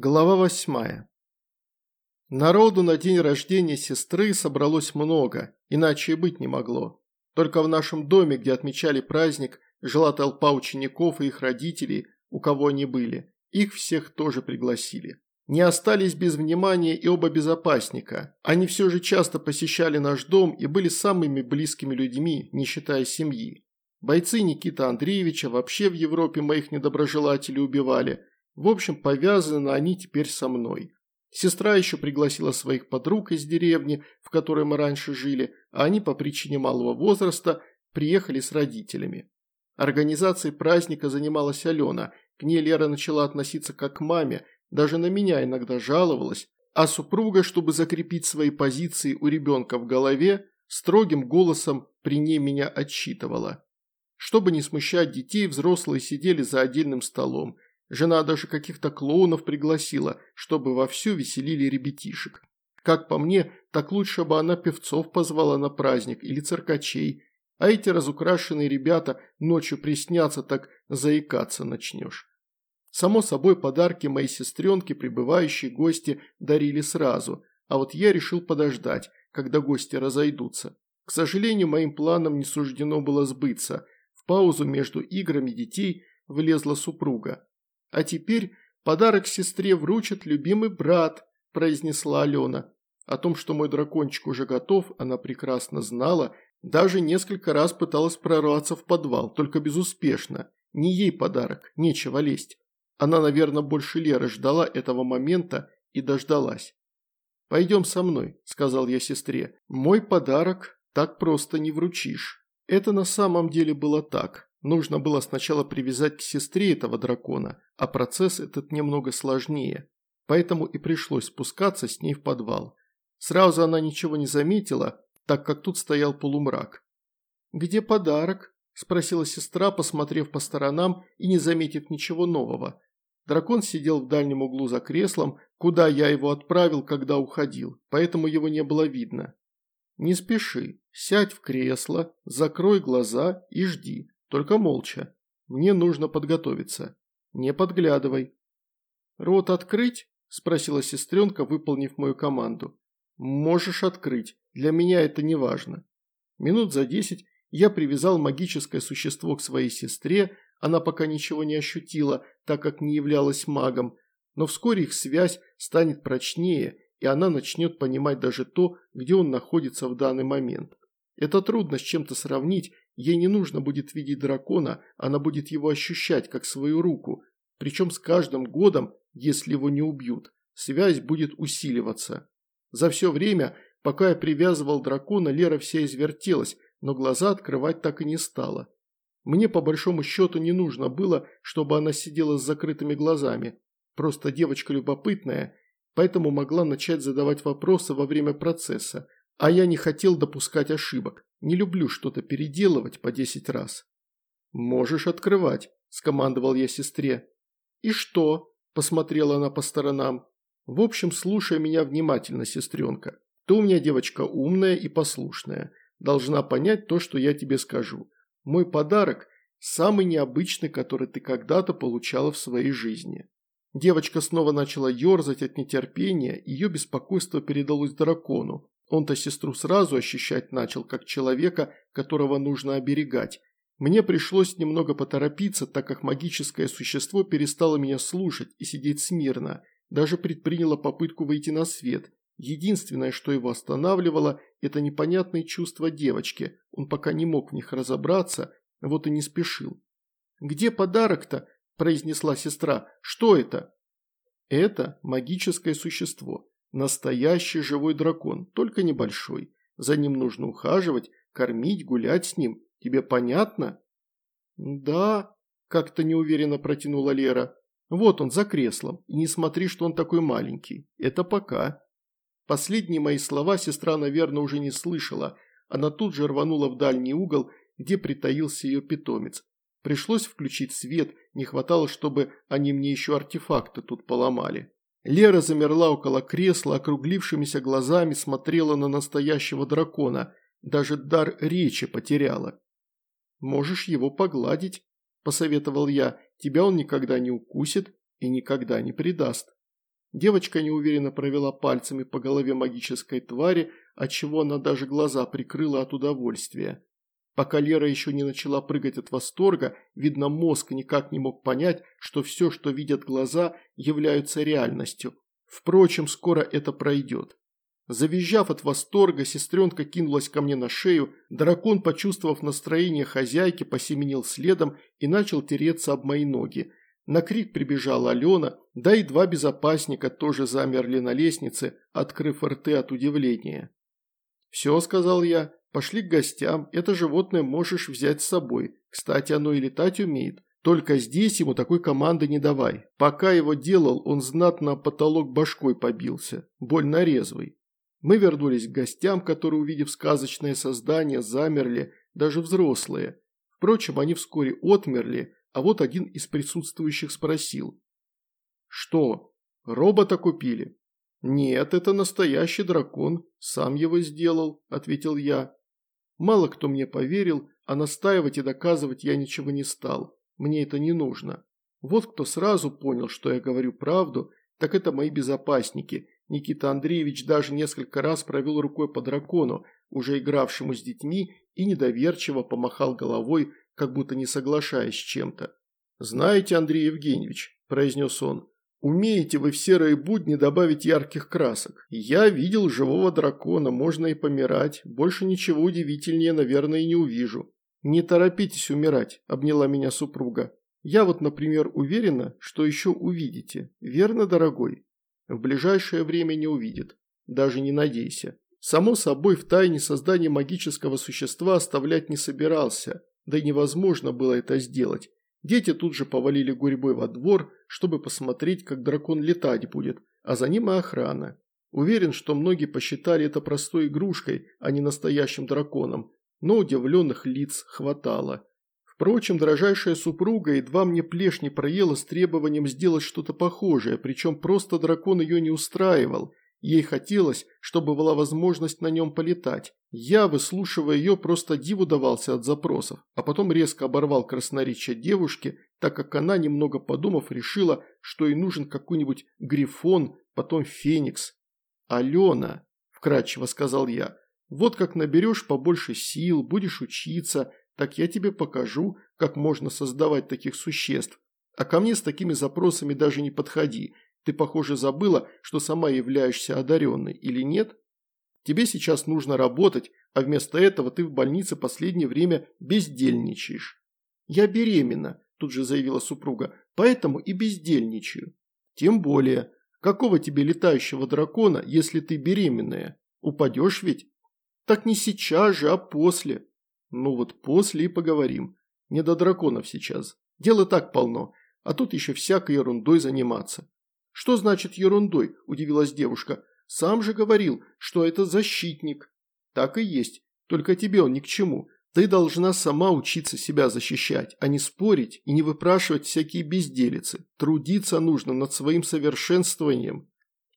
Глава восьмая. Народу на день рождения сестры собралось много, иначе и быть не могло. Только в нашем доме, где отмечали праздник, жила толпа учеников и их родителей, у кого они были. Их всех тоже пригласили. Не остались без внимания и оба безопасника. Они все же часто посещали наш дом и были самыми близкими людьми, не считая семьи. Бойцы Никита Андреевича вообще в Европе моих недоброжелателей убивали – в общем, повязаны они теперь со мной. Сестра еще пригласила своих подруг из деревни, в которой мы раньше жили, а они по причине малого возраста приехали с родителями. Организацией праздника занималась Алена, к ней Лера начала относиться как к маме, даже на меня иногда жаловалась, а супруга, чтобы закрепить свои позиции у ребенка в голове, строгим голосом при ней меня отчитывала. Чтобы не смущать детей, взрослые сидели за отдельным столом – Жена даже каких-то клоунов пригласила, чтобы вовсю веселили ребятишек. Как по мне, так лучше бы она певцов позвала на праздник или циркачей, а эти разукрашенные ребята ночью приснятся, так заикаться начнешь. Само собой, подарки моей сестренке прибывающие гости дарили сразу, а вот я решил подождать, когда гости разойдутся. К сожалению, моим планам не суждено было сбыться. В паузу между играми детей влезла супруга. «А теперь подарок сестре вручит любимый брат», – произнесла Алена. О том, что мой дракончик уже готов, она прекрасно знала, даже несколько раз пыталась прорваться в подвал, только безуспешно. Не ей подарок, нечего лезть. Она, наверное, больше Леры ждала этого момента и дождалась. «Пойдем со мной», – сказал я сестре. «Мой подарок так просто не вручишь». Это на самом деле было так. Нужно было сначала привязать к сестре этого дракона, а процесс этот немного сложнее. Поэтому и пришлось спускаться с ней в подвал. Сразу она ничего не заметила, так как тут стоял полумрак. «Где подарок?» – спросила сестра, посмотрев по сторонам и не заметив ничего нового. Дракон сидел в дальнем углу за креслом, куда я его отправил, когда уходил, поэтому его не было видно. «Не спеши, сядь в кресло, закрой глаза и жди. Только молча. Мне нужно подготовиться. Не подглядывай. Рот открыть? Спросила сестренка, выполнив мою команду. Можешь открыть. Для меня это не важно. Минут за десять я привязал магическое существо к своей сестре, она пока ничего не ощутила, так как не являлась магом, но вскоре их связь станет прочнее, и она начнет понимать даже то, где он находится в данный момент. Это трудно с чем-то сравнить, Ей не нужно будет видеть дракона, она будет его ощущать, как свою руку. Причем с каждым годом, если его не убьют, связь будет усиливаться. За все время, пока я привязывал дракона, Лера вся извертелась, но глаза открывать так и не стала. Мне по большому счету не нужно было, чтобы она сидела с закрытыми глазами. Просто девочка любопытная, поэтому могла начать задавать вопросы во время процесса, а я не хотел допускать ошибок. Не люблю что-то переделывать по десять раз. «Можешь открывать», – скомандовал я сестре. «И что?» – посмотрела она по сторонам. «В общем, слушай меня внимательно, сестренка. Ты у меня девочка умная и послушная. Должна понять то, что я тебе скажу. Мой подарок – самый необычный, который ты когда-то получала в своей жизни». Девочка снова начала ерзать от нетерпения, ее беспокойство передалось дракону. Он-то сестру сразу ощущать начал, как человека, которого нужно оберегать. Мне пришлось немного поторопиться, так как магическое существо перестало меня слушать и сидеть смирно. Даже предприняло попытку выйти на свет. Единственное, что его останавливало, это непонятные чувства девочки. Он пока не мог в них разобраться, вот и не спешил. «Где подарок-то?» – произнесла сестра. «Что это?» «Это магическое существо. Настоящий живой дракон, только небольшой. За ним нужно ухаживать, кормить, гулять с ним. Тебе понятно?» «Да», – как-то неуверенно протянула Лера. «Вот он, за креслом. И не смотри, что он такой маленький. Это пока». Последние мои слова сестра, наверное, уже не слышала. Она тут же рванула в дальний угол, где притаился ее питомец. Пришлось включить свет, не хватало, чтобы они мне еще артефакты тут поломали. Лера замерла около кресла, округлившимися глазами смотрела на настоящего дракона, даже дар речи потеряла. «Можешь его погладить», – посоветовал я, – «тебя он никогда не укусит и никогда не предаст». Девочка неуверенно провела пальцами по голове магической твари, отчего она даже глаза прикрыла от удовольствия. Пока Лера еще не начала прыгать от восторга, видно, мозг никак не мог понять, что все, что видят глаза, являются реальностью. Впрочем, скоро это пройдет. Завизжав от восторга, сестренка кинулась ко мне на шею, дракон, почувствовав настроение хозяйки, посеменил следом и начал тереться об мои ноги. На крик прибежала Алена, да и два безопасника тоже замерли на лестнице, открыв рты от удивления. «Все», – сказал я, – «пошли к гостям, это животное можешь взять с собой. Кстати, оно и летать умеет. Только здесь ему такой команды не давай. Пока его делал, он знатно потолок башкой побился. Больно резвый. Мы вернулись к гостям, которые, увидев сказочное создание, замерли, даже взрослые. Впрочем, они вскоре отмерли, а вот один из присутствующих спросил. «Что, робота купили?» «Нет, это настоящий дракон, сам его сделал», – ответил я. Мало кто мне поверил, а настаивать и доказывать я ничего не стал. Мне это не нужно. Вот кто сразу понял, что я говорю правду, так это мои безопасники, Никита Андреевич даже несколько раз провел рукой по дракону, уже игравшему с детьми, и недоверчиво помахал головой, как будто не соглашаясь с чем-то. «Знаете, Андрей Евгеньевич», – произнес он, – «умеете вы в серые будни добавить ярких красок. Я видел живого дракона, можно и помирать, больше ничего удивительнее, наверное, и не увижу». «Не торопитесь умирать», – обняла меня супруга. «Я вот, например, уверена, что еще увидите. Верно, дорогой?» в ближайшее время не увидит. Даже не надейся. Само собой, в тайне создания магического существа оставлять не собирался, да и невозможно было это сделать. Дети тут же повалили гурьбой во двор, чтобы посмотреть, как дракон летать будет, а за ним и охрана. Уверен, что многие посчитали это простой игрушкой, а не настоящим драконом, но удивленных лиц хватало. Впрочем, дрожайшая супруга едва мне плешь не проела с требованием сделать что-то похожее, причем просто дракон ее не устраивал. Ей хотелось, чтобы была возможность на нем полетать. Я, выслушивая ее, просто диву давался от запросов, а потом резко оборвал красноречие девушки, так как она, немного подумав, решила, что ей нужен какой-нибудь грифон, потом феникс. «Алена», – вкратчиво сказал я, – «вот как наберешь побольше сил, будешь учиться, так я тебе покажу, как можно создавать таких существ. А ко мне с такими запросами даже не подходи. Ты, похоже, забыла, что сама являешься одаренной, или нет? Тебе сейчас нужно работать, а вместо этого ты в больнице последнее время бездельничаешь. Я беременна, тут же заявила супруга, поэтому и бездельничаю. Тем более, какого тебе летающего дракона, если ты беременная? Упадешь ведь? Так не сейчас же, а после. Ну вот после и поговорим. Не до драконов сейчас. Дело так полно, а тут еще всякой ерундой заниматься. Что значит ерундой? Удивилась девушка. Сам же говорил, что это защитник. Так и есть, только тебе он ни к чему. Ты должна сама учиться себя защищать, а не спорить и не выпрашивать всякие безделицы. Трудиться нужно над своим совершенствованием.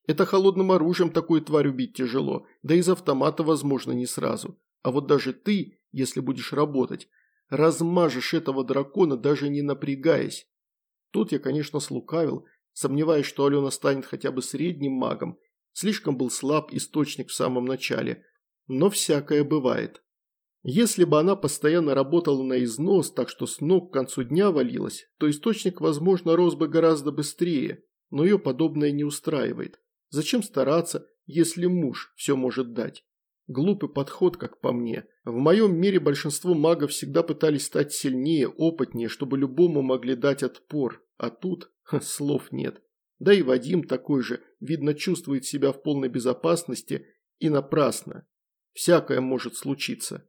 Это холодным оружием такую тварь убить тяжело, да из автомата, возможно, не сразу. А вот даже ты если будешь работать. Размажешь этого дракона, даже не напрягаясь. Тут я, конечно, слукавил, сомневаясь, что Алена станет хотя бы средним магом. Слишком был слаб источник в самом начале. Но всякое бывает. Если бы она постоянно работала на износ, так что с ног к концу дня валилась, то источник, возможно, рос бы гораздо быстрее, но ее подобное не устраивает. Зачем стараться, если муж все может дать? Глупый подход, как по мне. В моем мире большинство магов всегда пытались стать сильнее, опытнее, чтобы любому могли дать отпор. А тут ха, слов нет. Да и Вадим такой же, видно, чувствует себя в полной безопасности и напрасно. Всякое может случиться.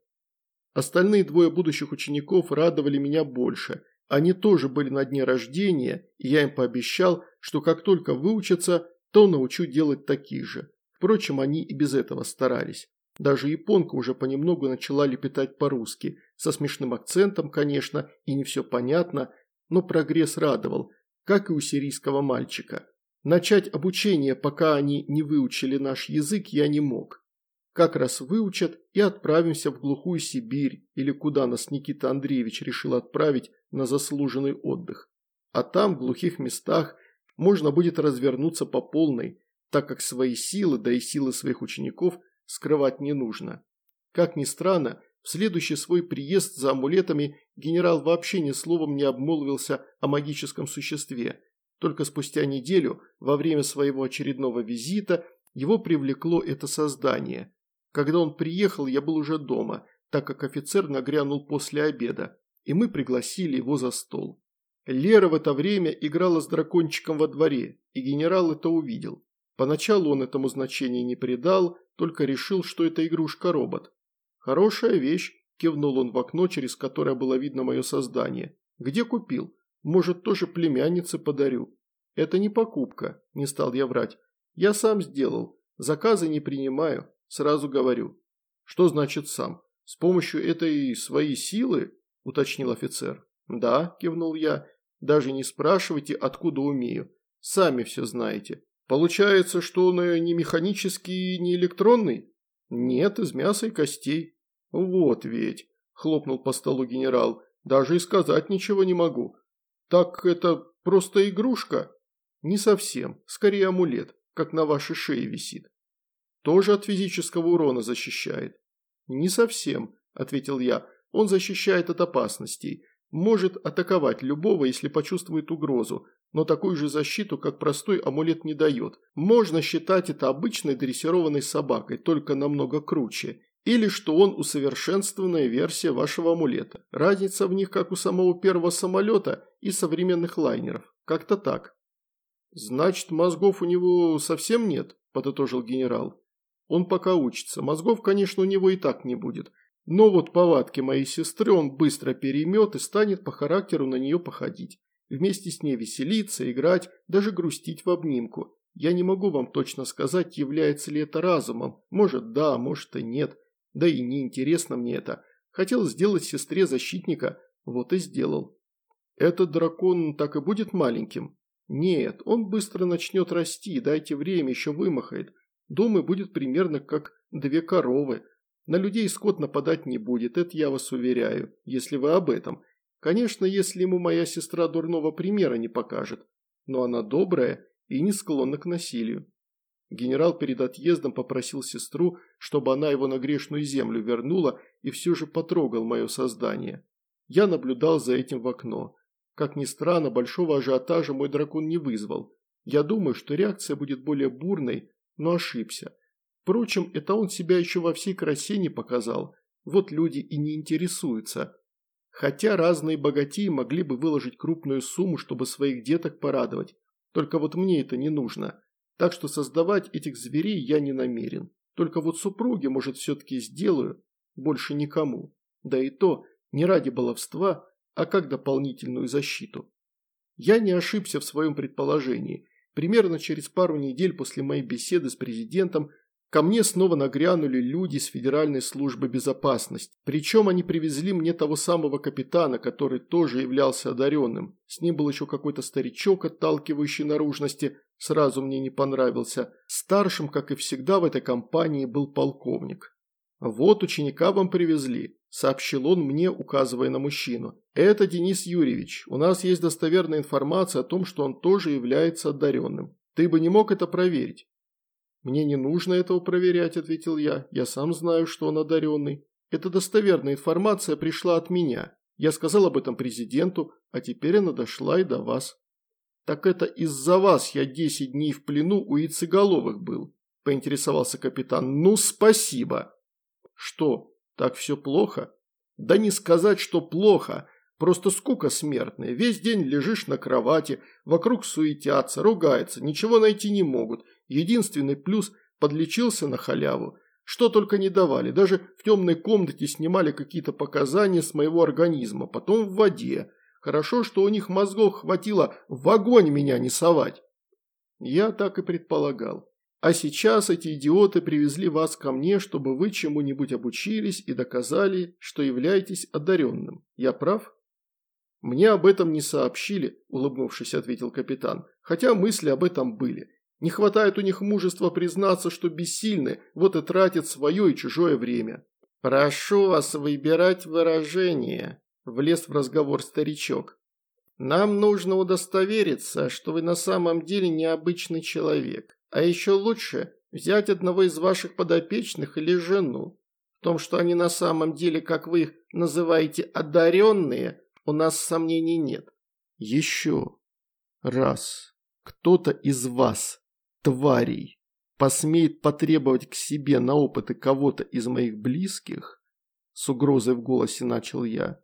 Остальные двое будущих учеников радовали меня больше. Они тоже были на дне рождения, и я им пообещал, что как только выучатся, то научу делать такие же. Впрочем, они и без этого старались. Даже японка уже понемногу начала лепетать по-русски, со смешным акцентом, конечно, и не все понятно, но прогресс радовал, как и у сирийского мальчика. Начать обучение, пока они не выучили наш язык, я не мог. Как раз выучат и отправимся в глухую Сибирь, или куда нас Никита Андреевич решил отправить на заслуженный отдых. А там, в глухих местах, можно будет развернуться по полной, так как свои силы, да и силы своих учеников скрывать не нужно. Как ни странно, в следующий свой приезд за амулетами генерал вообще ни словом не обмолвился о магическом существе. Только спустя неделю, во время своего очередного визита, его привлекло это создание. Когда он приехал, я был уже дома, так как офицер нагрянул после обеда, и мы пригласили его за стол. Лера в это время играла с дракончиком во дворе, и генерал это увидел. Поначалу он этому значения не придал, только решил, что это игрушка-робот. «Хорошая вещь», – кивнул он в окно, через которое было видно мое создание. «Где купил? Может, тоже племяннице подарю?» «Это не покупка», – не стал я врать. «Я сам сделал. Заказы не принимаю. Сразу говорю». «Что значит сам? С помощью этой своей силы?» – уточнил офицер. «Да», – кивнул я. «Даже не спрашивайте, откуда умею. Сами все знаете. Получается, что он не механический и не электронный?» «Нет, из мяса и костей». «Вот ведь», – хлопнул по столу генерал, – «даже и сказать ничего не могу». «Так это просто игрушка?» «Не совсем, скорее амулет, как на вашей шее висит». «Тоже от физического урона защищает?» «Не совсем», – ответил я, – «он защищает от опасностей. Может атаковать любого, если почувствует угрозу, но такую же защиту, как простой амулет не дает. Можно считать это обычной дрессированной собакой, только намного круче. Или что он усовершенствованная версия вашего амулета. Разница в них, как у самого первого самолета и современных лайнеров. Как-то так. Значит, мозгов у него совсем нет, подытожил генерал. Он пока учится. Мозгов, конечно, у него и так не будет. Но вот повадки моей сестры он быстро переймет и станет по характеру на нее походить. Вместе с ней веселиться, играть, даже грустить в обнимку. Я не могу вам точно сказать, является ли это разумом. Может да, может и нет. Да и неинтересно мне это. Хотел сделать сестре защитника, вот и сделал. Этот дракон так и будет маленьким? Нет, он быстро начнет расти, дайте время, еще вымахает. Думаю, будет примерно как две коровы. На людей скот нападать не будет, это я вас уверяю, если вы об этом. Конечно, если ему моя сестра дурного примера не покажет. Но она добрая и не склонна к насилию. Генерал перед отъездом попросил сестру, чтобы она его на грешную землю вернула и все же потрогал мое создание. Я наблюдал за этим в окно. Как ни странно, большого ажиотажа мой дракон не вызвал. Я думаю, что реакция будет более бурной, но ошибся. Впрочем, это он себя еще во всей красе не показал. Вот люди и не интересуются. Хотя разные богатеи могли бы выложить крупную сумму, чтобы своих деток порадовать. Только вот мне это не нужно. Так что создавать этих зверей я не намерен. Только вот супруге, может, все-таки сделаю, больше никому. Да и то не ради баловства, а как дополнительную защиту. Я не ошибся в своем предположении. Примерно через пару недель после моей беседы с президентом Ко мне снова нагрянули люди с Федеральной службы безопасности. Причем они привезли мне того самого капитана, который тоже являлся одаренным. С ним был еще какой-то старичок, отталкивающий наружности, сразу мне не понравился. Старшим, как и всегда в этой компании, был полковник. «Вот ученика вам привезли», – сообщил он мне, указывая на мужчину. «Это Денис Юрьевич. У нас есть достоверная информация о том, что он тоже является одаренным. Ты бы не мог это проверить?» «Мне не нужно этого проверять», – ответил я. «Я сам знаю, что он одаренный. Эта достоверная информация пришла от меня. Я сказал об этом президенту, а теперь она дошла и до вас». «Так это из-за вас я десять дней в плену у яйцеголовых был», – поинтересовался капитан. «Ну, спасибо». «Что, так все плохо?» «Да не сказать, что плохо. Просто скука смертная. Весь день лежишь на кровати, вокруг суетятся, ругаются, ничего найти не могут. Единственный плюс – подлечился на халяву. Что только не давали, даже в темной комнате снимали какие-то показания с моего организма, потом в воде. Хорошо, что у них мозгов хватило в огонь меня не совать. Я так и предполагал. А сейчас эти идиоты привезли вас ко мне, чтобы вы чему-нибудь обучились и доказали, что являетесь одаренным. Я прав? Мне об этом не сообщили, улыбнувшись, ответил капитан, хотя мысли об этом были. Не хватает у них мужества признаться, что бессильны, вот и тратят свое и чужое время. «Прошу вас выбирать выражение», – влез в разговор старичок. Нам нужно удостовериться, что вы на самом деле необычный человек. А еще лучше взять одного из ваших подопечных или жену. В том, что они на самом деле, как вы их называете, одаренные, у нас сомнений нет. Еще раз кто-то из вас, тварей, посмеет потребовать к себе на опыты кого-то из моих близких, с угрозой в голосе начал я,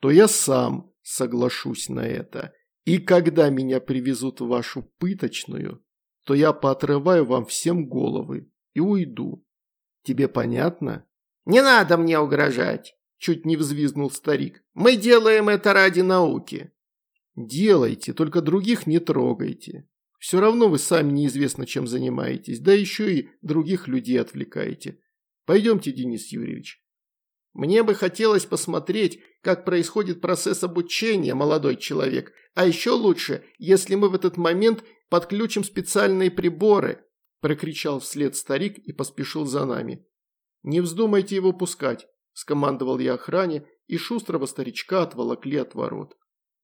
то я сам соглашусь на это. И когда меня привезут в вашу пыточную, то я поотрываю вам всем головы и уйду. Тебе понятно? Не надо мне угрожать, чуть не взвизгнул старик. Мы делаем это ради науки. Делайте, только других не трогайте. Все равно вы сами неизвестно чем занимаетесь, да еще и других людей отвлекаете. Пойдемте, Денис Юрьевич. Мне бы хотелось посмотреть, как происходит процесс обучения, молодой человек. А еще лучше, если мы в этот момент подключим специальные приборы», – прокричал вслед старик и поспешил за нами. «Не вздумайте его пускать», – скомандовал я охране, и шустрого старичка отволокли от ворот.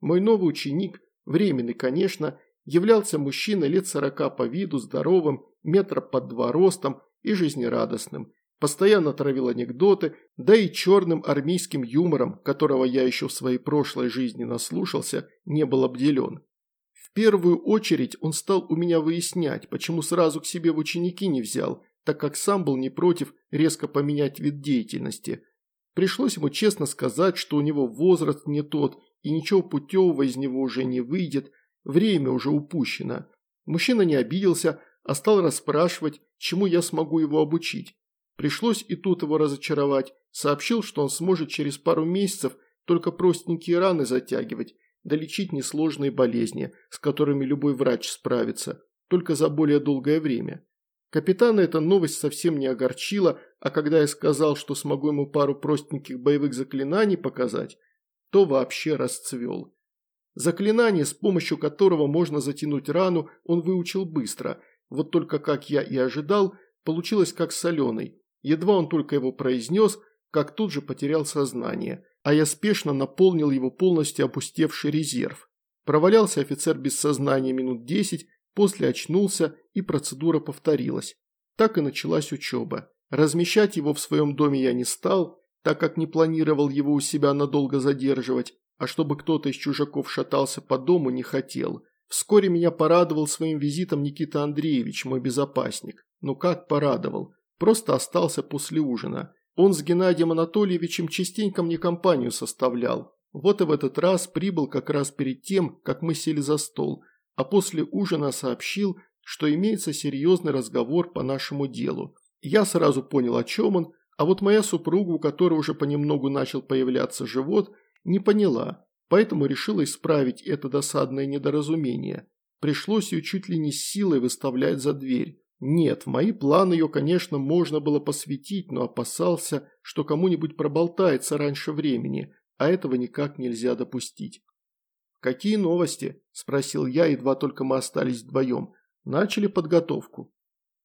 Мой новый ученик, временный, конечно, являлся мужчиной лет сорока по виду, здоровым, метра под два ростом и жизнерадостным – постоянно травил анекдоты, да и черным армейским юмором, которого я еще в своей прошлой жизни наслушался, не был обделен. В первую очередь он стал у меня выяснять, почему сразу к себе в ученики не взял, так как сам был не против резко поменять вид деятельности. Пришлось ему честно сказать, что у него возраст не тот, и ничего путевого из него уже не выйдет, время уже упущено. Мужчина не обиделся, а стал расспрашивать, чему я смогу его обучить. Пришлось и тут его разочаровать. Сообщил, что он сможет через пару месяцев только простенькие раны затягивать, да лечить несложные болезни, с которыми любой врач справится, только за более долгое время. Капитана эта новость совсем не огорчила, а когда я сказал, что смогу ему пару простеньких боевых заклинаний показать, то вообще расцвел. Заклинание, с помощью которого можно затянуть рану, он выучил быстро, вот только, как я и ожидал, получилось как соленый. Едва он только его произнес, как тут же потерял сознание, а я спешно наполнил его полностью опустевший резерв. Провалялся офицер без сознания минут десять, после очнулся и процедура повторилась. Так и началась учеба. Размещать его в своем доме я не стал, так как не планировал его у себя надолго задерживать, а чтобы кто-то из чужаков шатался по дому не хотел. Вскоре меня порадовал своим визитом Никита Андреевич, мой безопасник. Ну как порадовал? Просто остался после ужина. Он с Геннадием Анатольевичем частенько мне компанию составлял. Вот и в этот раз прибыл как раз перед тем, как мы сели за стол, а после ужина сообщил, что имеется серьезный разговор по нашему делу. Я сразу понял, о чем он, а вот моя супруга, у которой уже понемногу начал появляться живот, не поняла, поэтому решила исправить это досадное недоразумение. Пришлось ее чуть ли не силой выставлять за дверь. Нет, в мои планы ее, конечно, можно было посвятить, но опасался, что кому-нибудь проболтается раньше времени, а этого никак нельзя допустить. «Какие новости?» – спросил я, едва только мы остались вдвоем. «Начали подготовку».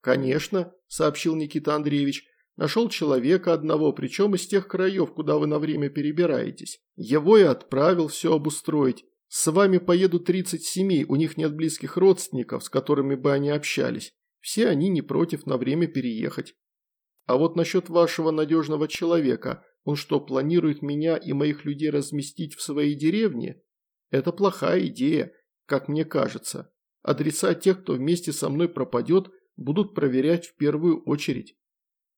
«Конечно», – сообщил Никита Андреевич. «Нашел человека одного, причем из тех краев, куда вы на время перебираетесь. Его и отправил все обустроить. С вами поедут 30 семей, у них нет близких родственников, с которыми бы они общались. Все они не против на время переехать. А вот насчет вашего надежного человека, он что, планирует меня и моих людей разместить в своей деревне? Это плохая идея, как мне кажется. Адреса тех, кто вместе со мной пропадет, будут проверять в первую очередь.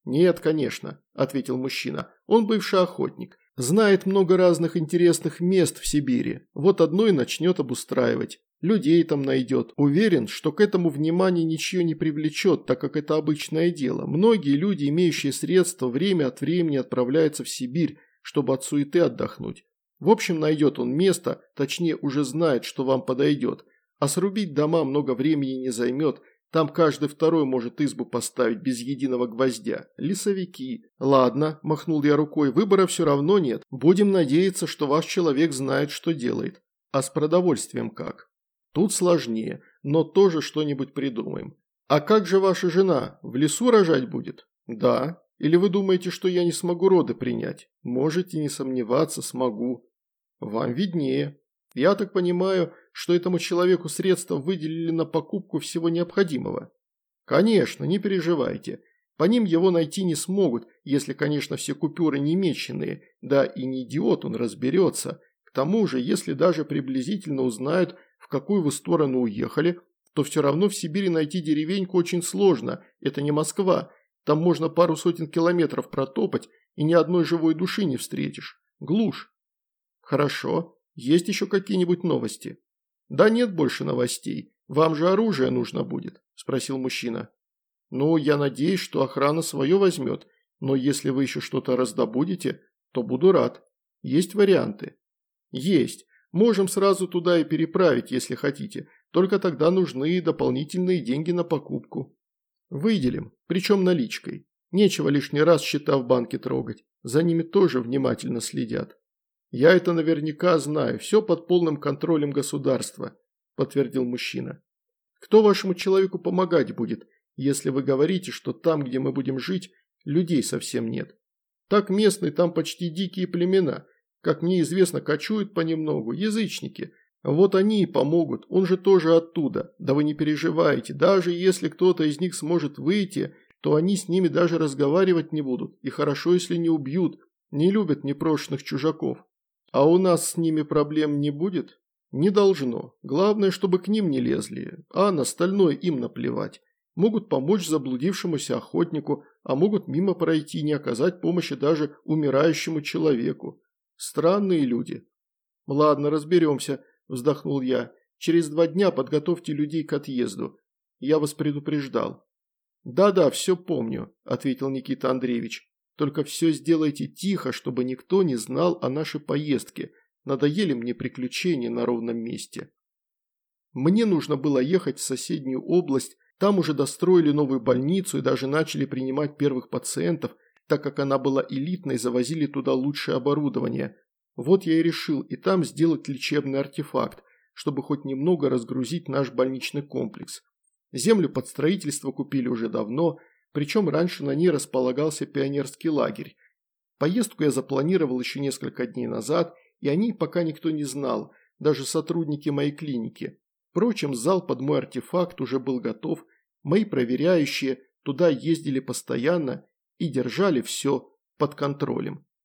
«Нет, конечно», – ответил мужчина. «Он бывший охотник. Знает много разных интересных мест в Сибири. Вот одно и начнет обустраивать. Людей там найдет. Уверен, что к этому внимание ничего не привлечет, так как это обычное дело. Многие люди, имеющие средства, время от времени отправляются в Сибирь, чтобы от суеты отдохнуть. В общем, найдет он место, точнее уже знает, что вам подойдет. А срубить дома много времени не займет, там каждый второй может избу поставить без единого гвоздя. Лесовики. Ладно, махнул я рукой, выбора все равно нет. Будем надеяться, что ваш человек знает, что делает. А с продовольствием как? Тут сложнее, но тоже что-нибудь придумаем. А как же ваша жена? В лесу рожать будет? Да. Или вы думаете, что я не смогу роды принять? Можете не сомневаться, смогу. Вам виднее. Я так понимаю, что этому человеку средства выделили на покупку всего необходимого? Конечно, не переживайте. По ним его найти не смогут, если, конечно, все купюры не меченые, да и не идиот он разберется. К тому же, если даже приблизительно узнают, какую вы сторону уехали, то все равно в Сибири найти деревеньку очень сложно, это не Москва, там можно пару сотен километров протопать и ни одной живой души не встретишь. Глушь. Хорошо. Есть еще какие-нибудь новости? Да нет больше новостей. Вам же оружие нужно будет, спросил мужчина. Ну, я надеюсь, что охрана свое возьмет, но если вы еще что-то раздобудете, то буду рад. Есть варианты? Есть. Можем сразу туда и переправить, если хотите. Только тогда нужны дополнительные деньги на покупку. Выделим, причем наличкой. Нечего лишний раз счета в банке трогать. За ними тоже внимательно следят. Я это наверняка знаю, все под полным контролем государства, подтвердил мужчина. Кто вашему человеку помогать будет, если вы говорите, что там, где мы будем жить, людей совсем нет? Так местные там почти дикие племена, как мне известно, кочуют понемногу, язычники. Вот они и помогут, он же тоже оттуда. Да вы не переживайте, даже если кто-то из них сможет выйти, то они с ними даже разговаривать не будут. И хорошо, если не убьют, не любят непрошенных чужаков. А у нас с ними проблем не будет? Не должно. Главное, чтобы к ним не лезли, а на остальное им наплевать. Могут помочь заблудившемуся охотнику, а могут мимо пройти не оказать помощи даже умирающему человеку. Странные люди. Ладно, разберемся, вздохнул я. Через два дня подготовьте людей к отъезду. Я вас предупреждал. Да-да, все помню, ответил Никита Андреевич. Только все сделайте тихо, чтобы никто не знал о нашей поездке. Надоели мне приключения на ровном месте. Мне нужно было ехать в соседнюю область, там уже достроили новую больницу и даже начали принимать первых пациентов – так как она была элитной, завозили туда лучшее оборудование. Вот я и решил и там сделать лечебный артефакт, чтобы хоть немного разгрузить наш больничный комплекс. Землю под строительство купили уже давно, причем раньше на ней располагался пионерский лагерь. Поездку я запланировал еще несколько дней назад, и о ней пока никто не знал, даже сотрудники моей клиники. Впрочем, зал под мой артефакт уже был готов, мои проверяющие туда ездили постоянно и держали все под контролем.